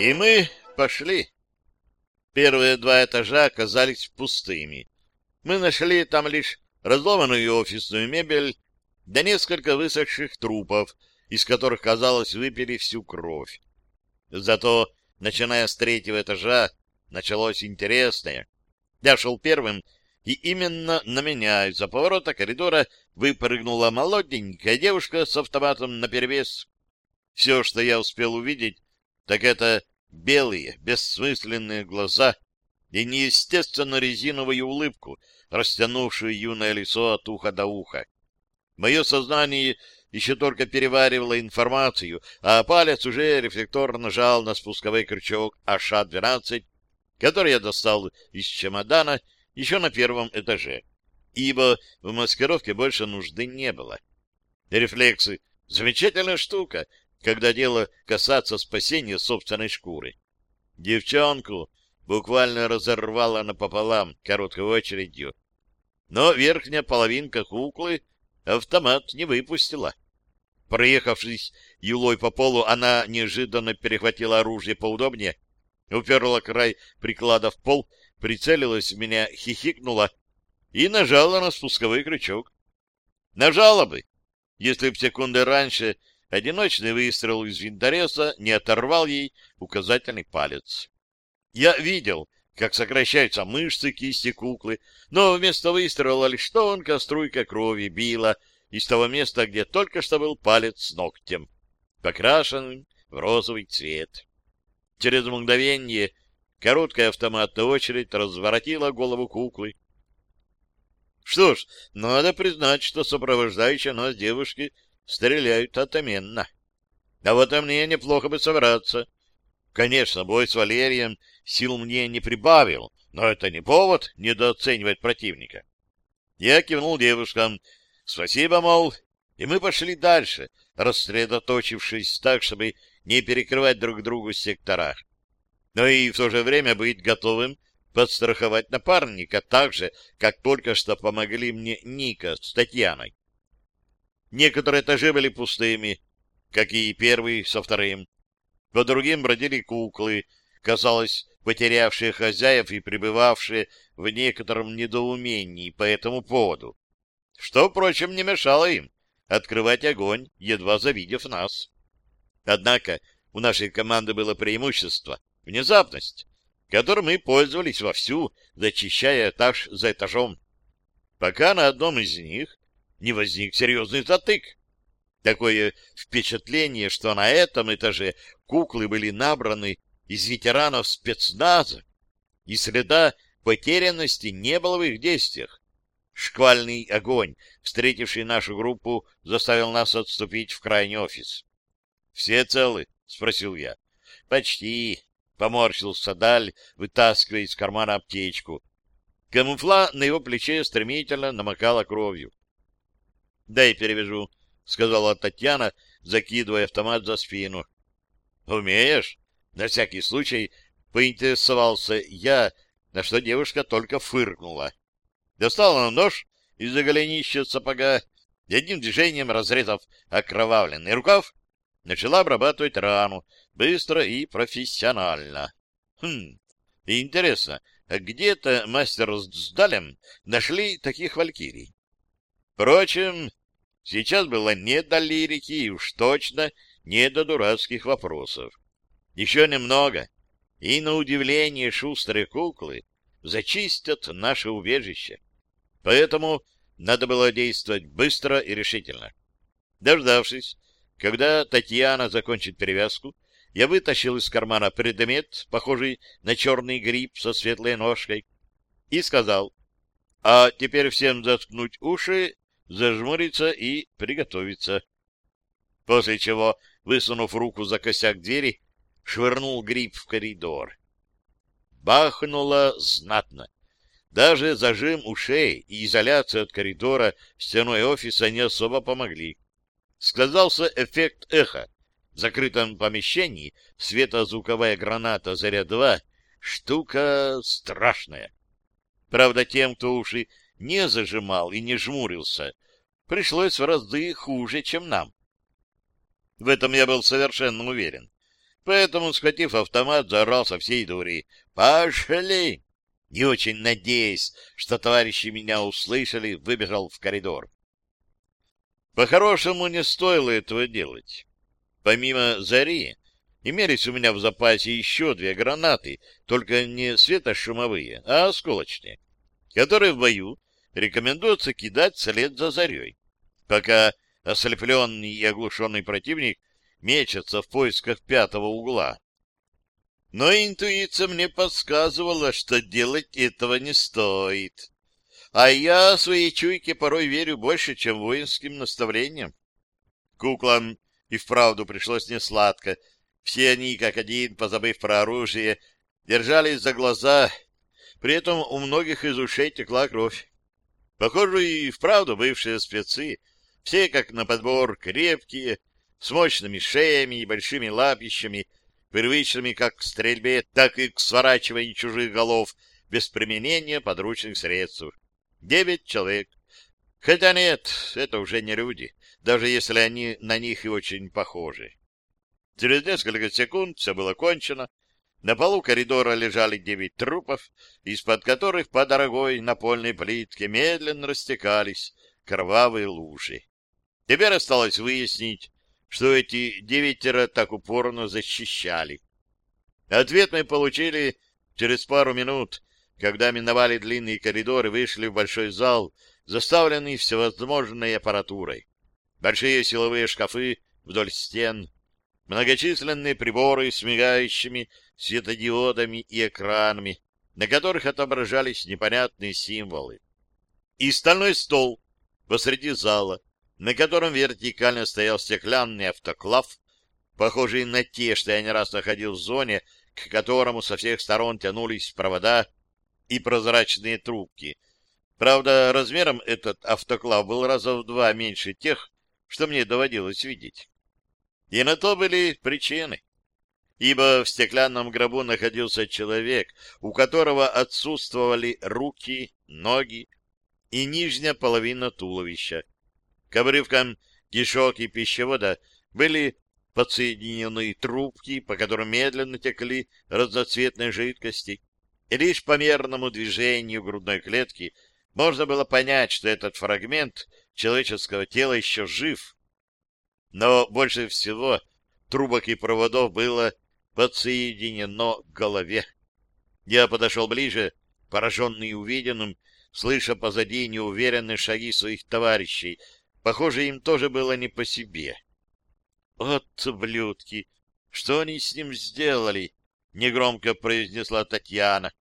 И мы пошли. Первые два этажа оказались пустыми. Мы нашли там лишь разломанную офисную мебель, да несколько высохших трупов, из которых, казалось, выпили всю кровь. Зато, начиная с третьего этажа, началось интересное. Я шел первым, и именно на меня из-за поворота коридора выпрыгнула молоденькая девушка с автоматом наперевес. Все, что я успел увидеть, так это белые, бессмысленные глаза и неестественно резиновую улыбку, растянувшую юное лицо от уха до уха. Мое сознание еще только переваривало информацию, а палец уже рефлекторно нажал на спусковой крючок АШ-12, который я достал из чемодана еще на первом этаже, ибо в маскировке больше нужды не было. Рефлексы — замечательная штука, когда дело касается спасения собственной шкуры. Девчонку буквально разорвало напополам короткой очередью, но верхняя половинка куклы автомат не выпустила. Проехавшись юлой по полу, она неожиданно перехватила оружие поудобнее, уперла край приклада в пол, прицелилась в меня, хихикнула и нажала на спусковой крючок. Нажала бы, если б секунды раньше одиночный выстрел из винтореза не оторвал ей указательный палец. Я видел, как сокращаются мышцы кисти куклы, но вместо выстрела лишь тонкая струйка крови била из того места, где только что был палец с ногтем, покрашенным в розовый цвет. Через мгновение короткая автоматная очередь разворотила голову куклы. Что ж, надо признать, что сопровождающие нас девушки стреляют отменно. А вот и мне неплохо бы собраться. Конечно, бой с Валерием сил мне не прибавил, но это не повод недооценивать противника. Я кивнул девушкам. Спасибо, мол, и мы пошли дальше, рассредоточившись так, чтобы не перекрывать друг другу сектора. Но и в то же время быть готовым подстраховать напарника так же, как только что помогли мне Ника с Татьяной. Некоторые этажи были пустыми, как и первый со вторым. По другим бродили куклы, казалось, потерявшие хозяев и пребывавшие в некотором недоумении по этому поводу, что, впрочем, не мешало им открывать огонь, едва завидев нас. Однако у нашей команды было преимущество — внезапность, которым мы пользовались вовсю, зачищая этаж за этажом, пока на одном из них не возник серьезный затык. Такое впечатление, что на этом этаже куклы были набраны из ветеранов спецназа, и следа потерянности не было в их действиях. Шквальный огонь, встретивший нашу группу, заставил нас отступить в крайний офис. — Все целы? — спросил я. — Почти, — поморщился Даль, вытаскивая из кармана аптечку. Камуфла на его плече стремительно намокала кровью. — Дай перевяжу, — сказала Татьяна, закидывая автомат за спину. — Умеешь? На всякий случай поинтересовался я, на что девушка только фыркнула. Достала нож из-за голенища сапога и одним движением, разрезав окровавленный рукав, начала обрабатывать рану быстро и профессионально. Хм, интересно, а где-то мастер с Далем нашли таких валькирий? Впрочем, сейчас было не до лирики и уж точно не до дурацких вопросов. Еще немного, и, на удивление, шустрые куклы зачистят наше убежище. Поэтому надо было действовать быстро и решительно. Дождавшись, когда Татьяна закончит перевязку, я вытащил из кармана предмет, похожий на черный гриб со светлой ножкой, и сказал, а теперь всем заткнуть уши, зажмуриться и приготовиться. После чего, высунув руку за косяк двери, швырнул гриб в коридор. Бахнуло знатно. Даже зажим ушей и изоляция от коридора стеной офиса не особо помогли. Сказался эффект эха. В закрытом помещении светозвуковая граната «Заря-2» — штука страшная. Правда, тем, кто уши не зажимал и не жмурился, пришлось в разы хуже, чем нам. В этом я был совершенно уверен. Поэтому, схватив автомат, заорал со всей дури. «Пошли!» Не очень надеясь, что товарищи меня услышали, выбежал в коридор. По-хорошему, не стоило этого делать. Помимо «Зари», имелись у меня в запасе еще две гранаты, только не светошумовые, а осколочные, которые в бою рекомендуется кидать вслед за «Зарей», пока ослепленный и оглушенный противник мечется в поисках пятого угла. Но интуиция мне подсказывала, что делать этого не стоит. А я своей чуйке порой верю больше, чем воинским наставлениям. Куклам и вправду пришлось несладко. Все они, как один, позабыв про оружие, держались за глаза. При этом у многих из ушей текла кровь. Похоже, и вправду бывшие спецы, все как на подбор крепкие, с мощными шеями и большими лапищами, привычными как к стрельбе, так и к сворачиванию чужих голов без применения подручных средств. Девять человек. Хотя нет, это уже не люди, даже если они на них и очень похожи. Через несколько секунд все было кончено. На полу коридора лежали девять трупов, из-под которых по дорогой напольной плитке медленно растекались кровавые лужи. Теперь осталось выяснить, что эти девятеро так упорно защищали. Ответ мы получили через пару минут, когда миновали длинный коридор и вышли в большой зал, заставленный всевозможной аппаратурой. Большие силовые шкафы вдоль стен, многочисленные приборы с мигающими светодиодами и экранами, на которых отображались непонятные символы. И стальной стол посреди зала, на котором вертикально стоял стеклянный автоклав, похожий на те, что я не раз находил в зоне, к которому со всех сторон тянулись провода и прозрачные трубки. Правда, размером этот автоклав был раза в два меньше тех, что мне доводилось видеть. И на то были причины. Ибо в стеклянном гробу находился человек, у которого отсутствовали руки, ноги и нижняя половина туловища. К обрывкам кишок и пищевода были подсоединены трубки, по которым медленно текли разноцветные жидкости. И лишь по мерному движению грудной клетки можно было понять, что этот фрагмент человеческого тела еще жив. Но больше всего трубок и проводов было подсоединено к голове. Я подошел ближе, пораженный увиденным, слыша позади неуверенные шаги своих товарищей, Похоже, им тоже было не по себе. «Вот блюдки! Что они с ним сделали?» — негромко произнесла Татьяна.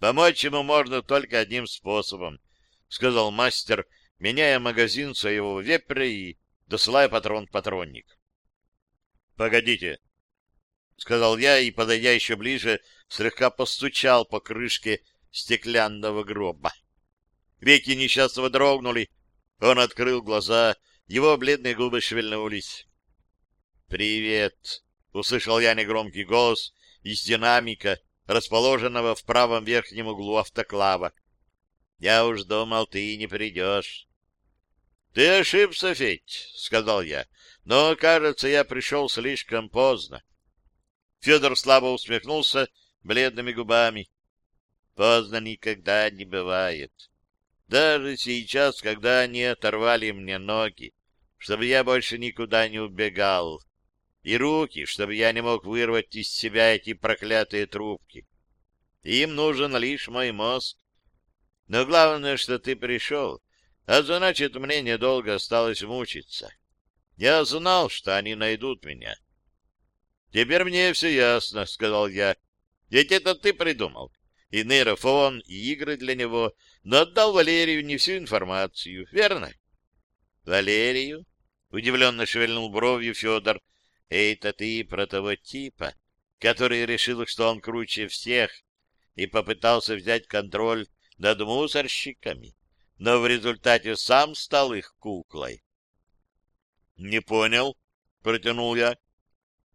«Помочь ему можно только одним способом», — сказал мастер, меняя магазин своего вепря и досылая патрон-патронник. «Погодите», — сказал я и, подойдя еще ближе, слегка постучал по крышке стеклянного гроба. Веки несчастного дрогнули, он открыл глаза, его бледные губы шевельнулись. «Привет!» — услышал я негромкий голос из динамика, расположенного в правом верхнем углу автоклава. «Я уж думал, ты не придешь». «Ты ошибся, Федь», — сказал я, — «но, кажется, я пришел слишком поздно». Федор слабо усмехнулся бледными губами. «Поздно никогда не бывает. Даже сейчас, когда они оторвали мне ноги, чтобы я больше никуда не убегал, и руки, чтобы я не мог вырвать из себя эти проклятые трубки. Им нужен лишь мой мозг. Но главное, что ты пришел, а значит, мне недолго осталось мучиться. Я знал, что они найдут меня. — Теперь мне все ясно, — сказал я. — Ведь это ты придумал. И нейрофон, и игры для него — но отдал Валерию не всю информацию, верно? — Валерию? — удивленно шевельнул бровью Федор. — Это ты про того типа, который решил, что он круче всех, и попытался взять контроль над мусорщиками, но в результате сам стал их куклой. — Не понял, — протянул я. —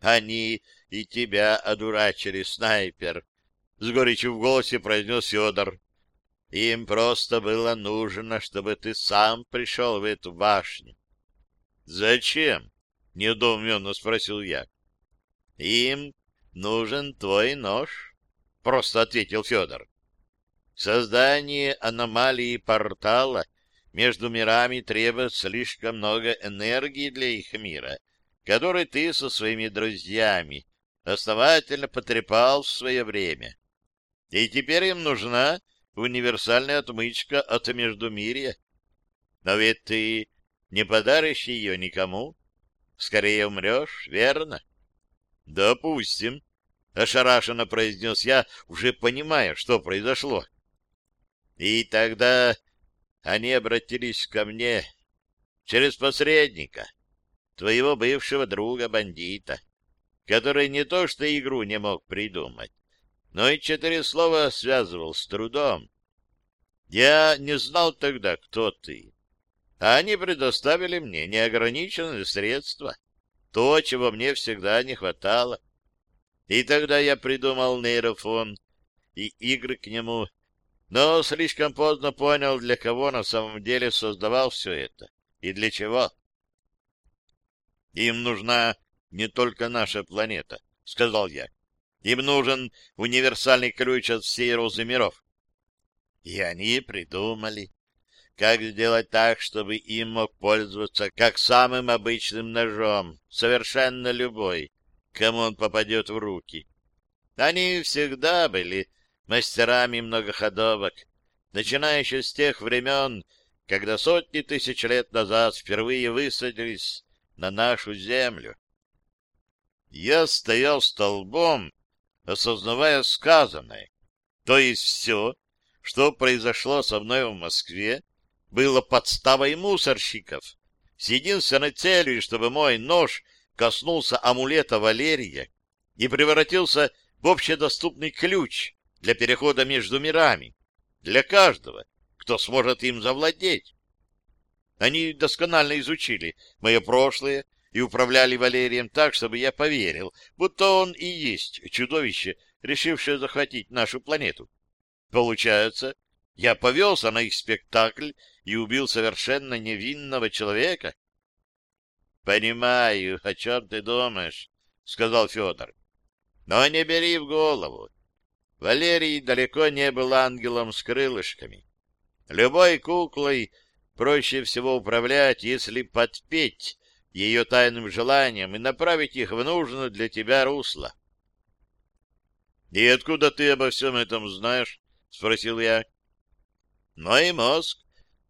Они и тебя одурачили, снайпер, — с горечью в голосе произнес Федор. Им просто было нужно, чтобы ты сам пришел в эту башню. — Зачем? — недоуменно спросил я. — Им нужен твой нож, — просто ответил Федор. Создание аномалии портала между мирами требует слишком много энергии для их мира, который ты со своими друзьями основательно потрепал в свое время. И теперь им нужна универсальная отмычка от Междумирья. Но ведь ты не подаришь ее никому. Скорее умрешь, верно? — Допустим, — ошарашенно произнес я, уже понимая, что произошло. И тогда они обратились ко мне через посредника, твоего бывшего друга-бандита, который не то что игру не мог придумать, но и четыре слова связывал с трудом. Я не знал тогда, кто ты, а они предоставили мне неограниченные средства, то, чего мне всегда не хватало. И тогда я придумал нейрофон и игры к нему, но слишком поздно понял, для кого на самом деле создавал все это и для чего. Им нужна не только наша планета, — сказал я. Им нужен универсальный ключ от всей розы миров. И они придумали, как сделать так, чтобы им мог пользоваться как самым обычным ножом, совершенно любой, кому он попадет в руки. Они всегда были мастерами многоходовок, начиная еще с тех времен, когда сотни тысяч лет назад впервые высадились на нашу землю. Я стоял столбом, осознавая сказанное. То есть все, что произошло со мной в Москве, было подставой мусорщиков, с единственной целью, чтобы мой нож коснулся амулета Валерия и превратился в общедоступный ключ для перехода между мирами, для каждого, кто сможет им завладеть. Они досконально изучили мое прошлое и управляли Валерием так, чтобы я поверил, будто он и есть чудовище, решившее захватить нашу планету. Получается, я повелся на их спектакль и убил совершенно невинного человека? — Понимаю, о чем ты думаешь, — сказал Федор. — Но не бери в голову. Валерий далеко не был ангелом с крылышками. Любой куклой проще всего управлять, если подпеть ее тайным желанием и направить их в нужное для тебя русло. — И откуда ты обо всем этом знаешь? — спросил я. — Мой мозг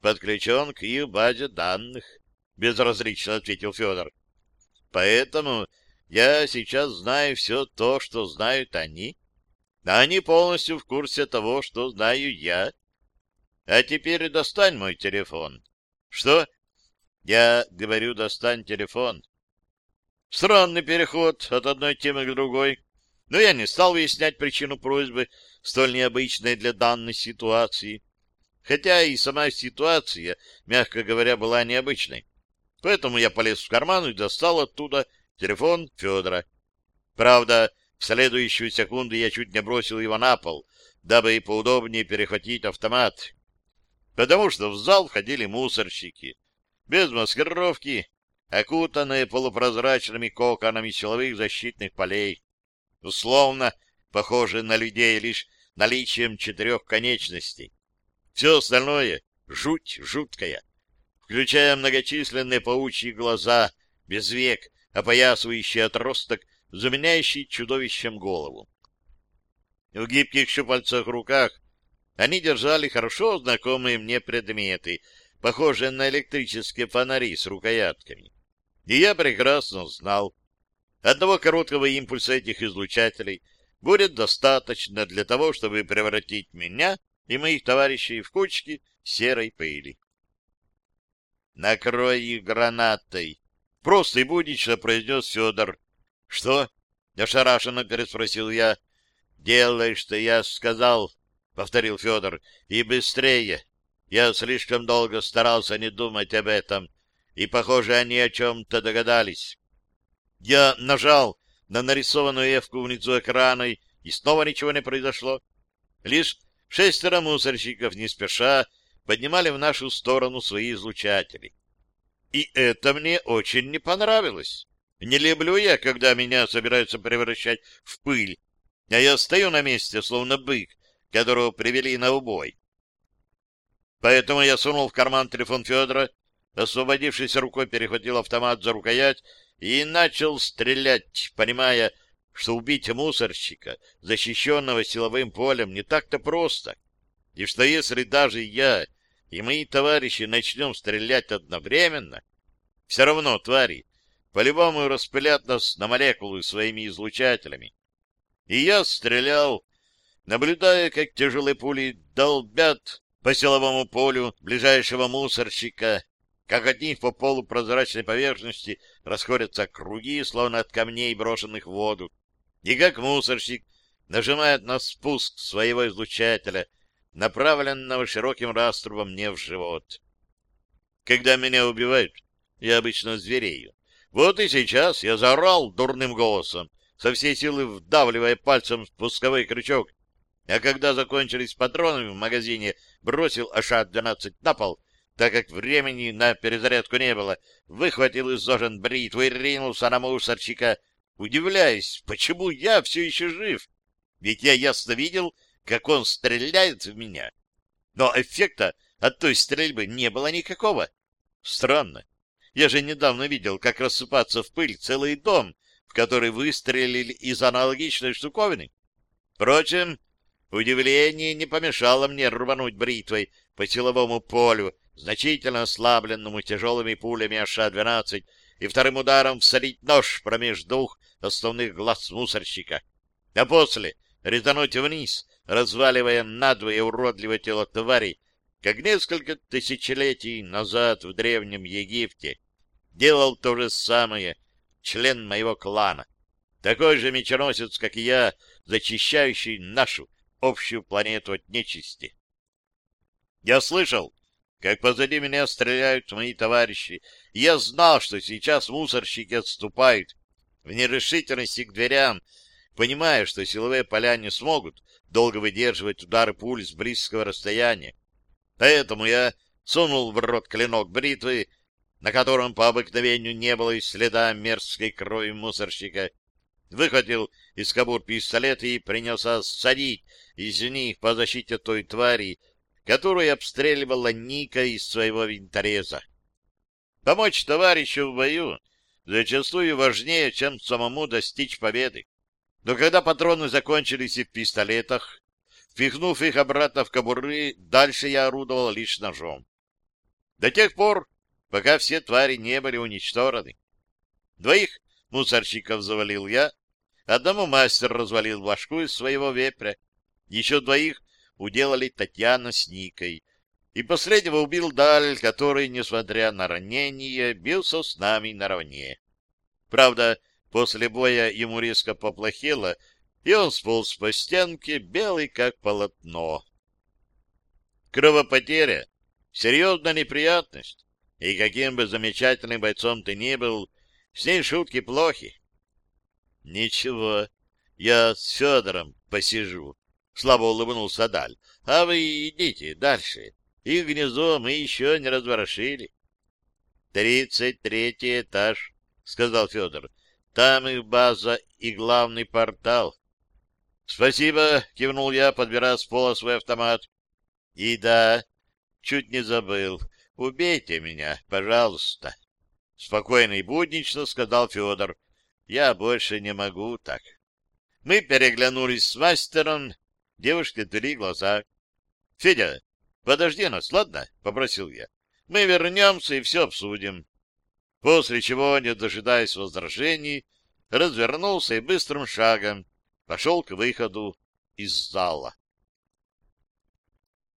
подключен к их базе данных, — безразлично ответил Федор. — Поэтому я сейчас знаю все то, что знают они, а они полностью в курсе того, что знаю я. А теперь достань мой телефон. — Что? Я говорю, достань телефон. Странный переход от одной темы к другой. Но я не стал выяснять причину просьбы, столь необычной для данной ситуации. Хотя и сама ситуация, мягко говоря, была необычной. Поэтому я полез в карман и достал оттуда телефон Федора. Правда, в следующую секунду я чуть не бросил его на пол, дабы поудобнее перехватить автомат. Потому что в зал входили мусорщики без маскировки, окутанные полупрозрачными коконами силовых защитных полей, условно похожие на людей лишь наличием четырех конечностей. Все остальное — жуть жуткая, включая многочисленные паучьи глаза, без век, опоясывающий отросток, заменяющий чудовищем голову. В гибких щупальцах руках они держали хорошо знакомые мне предметы — похожие на электрические фонари с рукоятками. И я прекрасно знал, одного короткого импульса этих излучателей будет достаточно для того, чтобы превратить меня и моих товарищей в кучки серой пыли. «Накрой их гранатой!» — просто и буднично произнес Федор. «Что?» — ошарашенно переспросил я. «Делай, что я сказал», — повторил Федор, — «и быстрее. Я слишком долго старался не думать об этом, и, похоже, они о чем-то догадались. Я нажал на нарисованную эвку внизу экрана, и снова ничего не произошло. Лишь шестеро мусорщиков не спеша поднимали в нашу сторону свои излучатели. И это мне очень не понравилось. Не люблю я, когда меня собираются превращать в пыль, а я стою на месте, словно бык, которого привели на убой. Поэтому я сунул в карман телефон Федора, освободившись рукой, перехватил автомат за рукоять и начал стрелять, понимая, что убить мусорщика, защищенного силовым полем, не так-то просто, и что если даже я и мои товарищи начнем стрелять одновременно, все равно твари по-любому распылят нас на молекулы своими излучателями. И я стрелял, наблюдая, как тяжелые пули долбят по силовому полю ближайшего мусорщика, как от них по полупрозрачной поверхности расходятся круги, словно от камней, брошенных в воду, и как мусорщик нажимает на спуск своего излучателя, направленного широким раструбом мне в живот. Когда меня убивают, я обычно зверею. Вот и сейчас я заорал дурным голосом, со всей силы вдавливая пальцем спусковой крючок, а когда закончились патроны в магазине, бросил АШ-12 на пол, так как времени на перезарядку не было, выхватил из зожен бритву и ринулся на мусорщика, удивляясь, почему я все еще жив. Ведь я ясно видел, как он стреляет в меня. Но эффекта от той стрельбы не было никакого. Странно. Я же недавно видел, как рассыпаться в пыль целый дом, в который выстрелили из аналогичной штуковины. Впрочем, удивление не помешало мне рвануть бритвой по силовому полю, значительно ослабленному тяжелыми пулями АШ-12, и вторым ударом всадить нож промеж двух основных глаз мусорщика. А после резануть вниз, разваливая надвое уродливое тело твари, как несколько тысячелетий назад в Древнем Египте делал то же самое член моего клана, такой же меченосец, как и я, зачищающий нашу общую планету от нечисти. Я слышал, как позади меня стреляют мои товарищи, и я знал, что сейчас мусорщики отступают в нерешительности к дверям, понимая, что силовые поля не смогут долго выдерживать удары пуль с близкого расстояния. Поэтому я сунул в рот клинок бритвы, на котором по обыкновению не было и следа мерзкой крови мусорщика, выхватил из кобур пистолет и принялся садить из них по защите той твари, которую обстреливала Ника из своего винтореза. Помочь товарищу в бою зачастую важнее, чем самому достичь победы. Но когда патроны закончились и в пистолетах, впихнув их обратно в кобуры, дальше я орудовал лишь ножом. До тех пор, пока все твари не были уничтожены. Двоих мусорщиков завалил я, одному мастер развалил башку из своего вепря, еще двоих уделали Татьяна с Никой, и последнего убил Даль, который, несмотря на ранение, бился с нами наравне. Правда, После боя ему резко поплохело, и он сполз по стенке, белый как полотно. Кровопотеря — серьезная неприятность, и каким бы замечательным бойцом ты ни был, с ней шутки плохи. — Ничего, я с Федором посижу, — слабо улыбнулся Даль. — А вы идите дальше. Их гнездо мы еще не разворошили. — Тридцать третий этаж, — сказал Федор. Там их база и главный портал. — Спасибо, — кивнул я, подбирая с пола свой автомат. — И да, чуть не забыл. Убейте меня, пожалуйста. Спокойно и буднично сказал Федор. Я больше не могу так. Мы переглянулись с мастером. Девушки отвели глаза. — Федя, подожди нас, ладно? — попросил я. — Мы вернемся и все обсудим после чего, не дожидаясь возражений, развернулся и быстрым шагом пошел к выходу из зала.